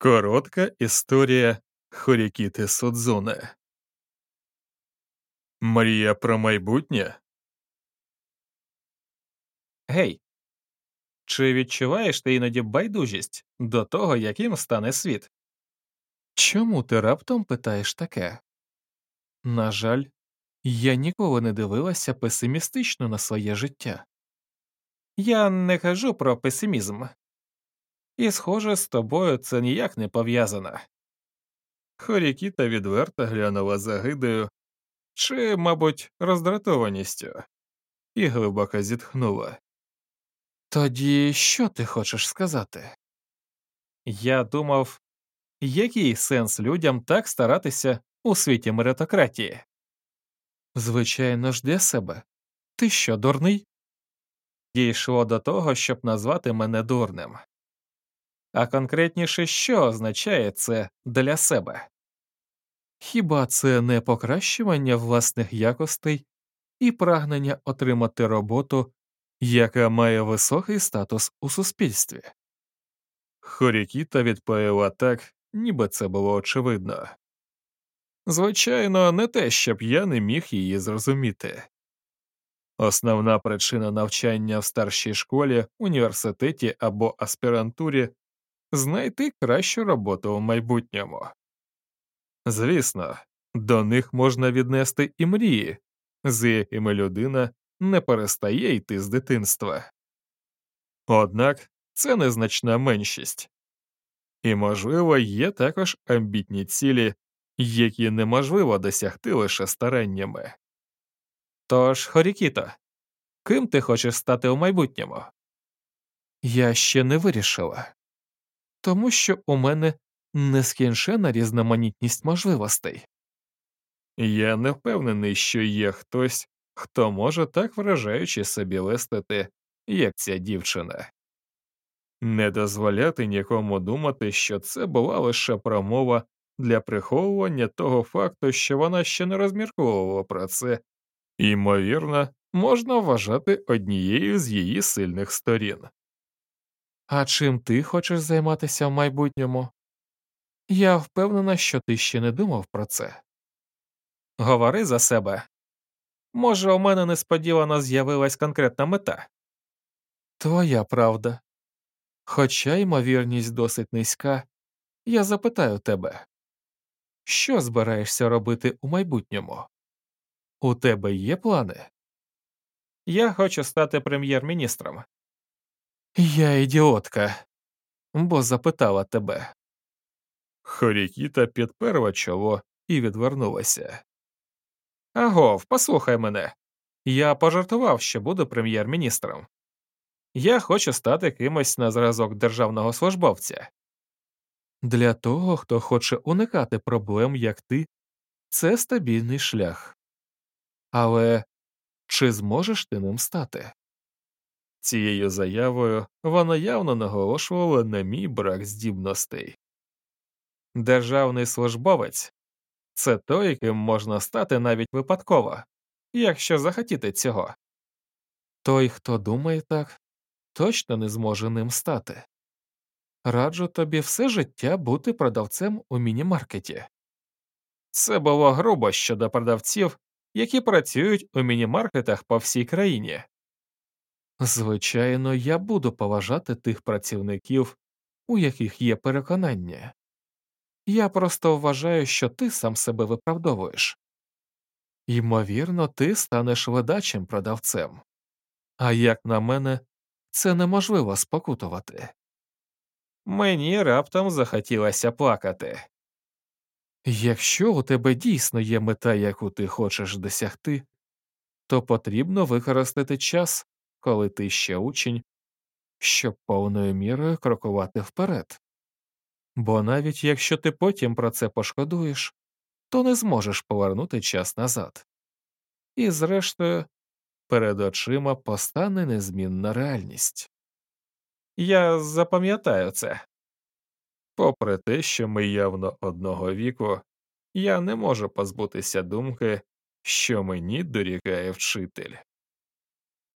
Коротка історія Хорікіти Судзуне. Мрія про майбутнє. Гей, чи відчуваєш ти іноді байдужість до того, яким стане світ? Чому ти раптом питаєш таке? На жаль, я ніколи не дивилася песимістично на своє життя. Я не кажу про песимізм, і, схоже, з тобою це ніяк не пов'язано. Хорікіта відверто глянула загидою чи, мабуть, роздратованістю, і глибоко зітхнула. Тоді що ти хочеш сказати? Я думав, який сенс людям так старатися у світі меритократії? Звичайно ж, для себе. Ти що, дурний? Дійшло до того, щоб назвати мене дурним. А конкретніше, що означає це для себе? Хіба це не покращування власних якостей і прагнення отримати роботу, яка має високий статус у суспільстві? Хорікіта відповіла так, ніби це було очевидно. Звичайно, не те, щоб я не міг її зрозуміти. Основна причина навчання в старшій школі, університеті або аспірантурі знайти кращу роботу в майбутньому. Звісно, до них можна віднести і мрії, з якими людина не перестає йти з дитинства. Однак це незначна меншість. І, можливо, є також амбітні цілі, які неможливо досягти лише стараннями. Тож, Хорікіто, ким ти хочеш стати у майбутньому? Я ще не вирішила, тому що у мене нескінчена різноманітність можливостей. Я не впевнений, що є хтось, хто може так вражаючи собі листити, як ця дівчина. Не дозволяти нікому думати, що це була лише промова для приховування того факту, що вона ще не розмірковувала про це, ймовірно, можна вважати однією з її сильних сторін. А чим ти хочеш займатися в майбутньому? Я впевнена, що ти ще не думав про це. Говори за себе. Може, у мене несподівано з'явилась конкретна мета. Твоя правда. Хоча ймовірність досить низька, я запитаю тебе, що збираєшся робити у майбутньому? У тебе є плани? Я хочу стати прем'єр-міністром. Я ідіотка, бо запитала тебе. Хорікіта підперла чоло і відвернулася. Агов, послухай мене. Я пожартував, що буду прем'єр-міністром. Я хочу стати кимось на зразок державного службовця. Для того, хто хоче уникати проблем, як ти, це стабільний шлях. Але чи зможеш ти ним стати? Цією заявою вона явно наголошувала на мій брак здібностей. Державний службовець це той, яким можна стати навіть випадково, якщо захотіти цього. Той, хто думає так, точно не зможе ним стати. Раджу тобі все життя бути продавцем у міні-маркеті. Це було грубо щодо продавців, які працюють у міні-маркетах по всій країні. Звичайно, я буду поважати тих працівників, у яких є переконання. Я просто вважаю, що ти сам себе виправдовуєш. Ймовірно, ти станеш видачим продавцем, а як на мене, це неможливо спокутувати. Мені раптом захотілося плакати. Якщо у тебе дійсно є мета, яку ти хочеш досягти, то потрібно використати час, коли ти ще учень, щоб повною мірою крокувати вперед. Бо навіть якщо ти потім про це пошкодуєш, то не зможеш повернути час назад. І, зрештою, перед очима постане незмінна реальність. Я запам'ятаю це. Попри те, що ми явно одного віку, я не можу позбутися думки, що мені дорікає вчитель.